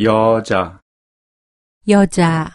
여자, 여자,